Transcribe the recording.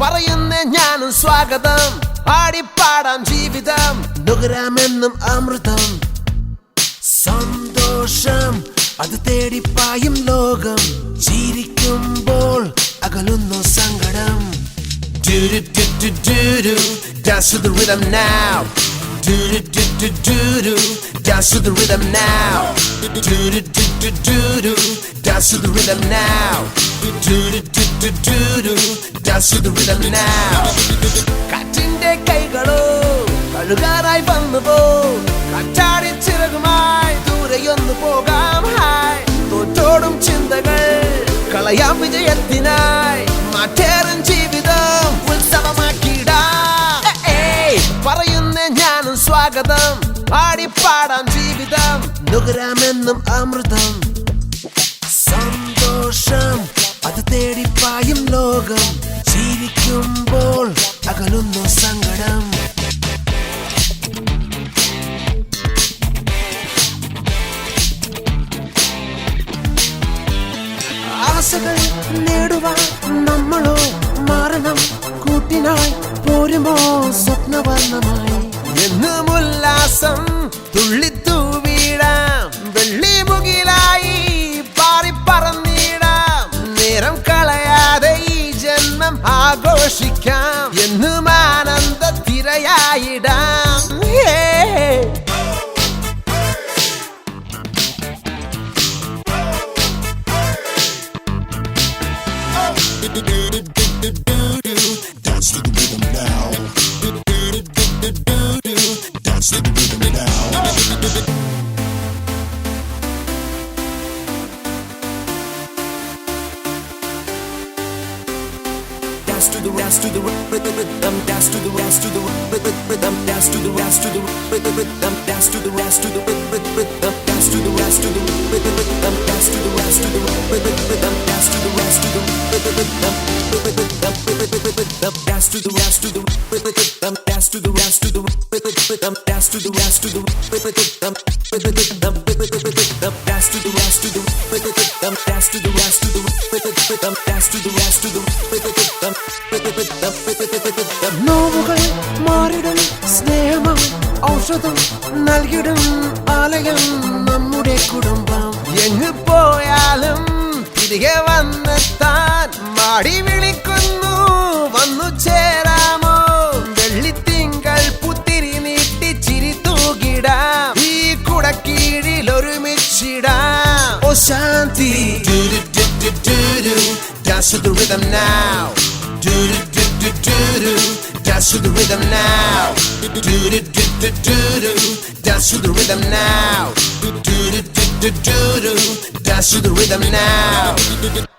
പറയുന്ന ഞാനും സ്വാഗതം ആടിപ്പാടാം ജീവിതം നുകരാമെന്നും അമൃതം സന്തോഷം അത് തേടിപ്പായും ലോകം ചിരിക്കുമ്പോൾ അകലുന്നു സങ്കടം Do do do do do dance to the rhythm now. Do do do do do do dance to the rhythm now. Do do do do do dance to the rhythm now. Do do do do do dance to the rhythm now. കാറ്റിന്റെ കൈകളോ കഴുകാറായി വന്നുപോ കാറ്റാടി ചിറകുമായി ദൂരെയൊന്നു പോകാം. Hi. തോറ്റോടും ചിന്തകൾ കളയാം വിജയത്തിനായി. മാറ്റേറും ജീവിതം ഉത്സവമാക്കിടാം പറയുന്ന ഞാനും സ്വാഗതം. ആടിപ്പാടാം ജീവിതം. നുകരാമെന്നും അമൃതം. സന്തോഷം അത് തേടിപ്പായും ലോകം. അകലുന്നു സങ്കടം ആശകൾ നേടുവാൻ നമ്മളോ മാറണം കൂട്ടിനായി പോരുമോ സ്വപ്നവർണമായി? എന്നും ഉല്ലാസം തുള്ളിത്തൂവിടാം വെള്ളി മുകിലായി പാറിപ്പറന്നിടാം നേരം കളയാതെ ഈ ജന്മം ആഘോഷിക്കാം. എന്നും Dance to the rhythm now. Dance to the rhythm now. dance to the dance to the rhythm dance to the dance to the rhythm dance to the dance to the rhythm dance to the dance to the rhythm dance to the dance to the dance to the dance to the rhythm dance to the dance to the rhythm dance to the dance to the rhythm dance to the dance to the rhythm dance to the dance to the rhythm dance to the dance to the rhythm നോവുകൾ മാറിടും സ്നേഹം ഔഷധം നൽകിടും ആലയം നമ്മുടെ കുടുംബം എങ്ങ് പോയാലും തിരികെ വന്നെത്താൻ മാടി വിളിക്കുന്നു വന്നു ചേരാമോ വെള്ളിത്തിങ്കൾ പുത്തിരി നീട്ടി ചിരി തൂകിടാം ഈ കുടക്കീഴിൽ ഒരുമിച്ചിടാം ഓ ശാന്തി Dance to the rhythm now. Do do do do do do. Dance to the rhythm now. Do do do do do do. Dance to the rhythm now. Do do do do do do. Dance to the rhythm now.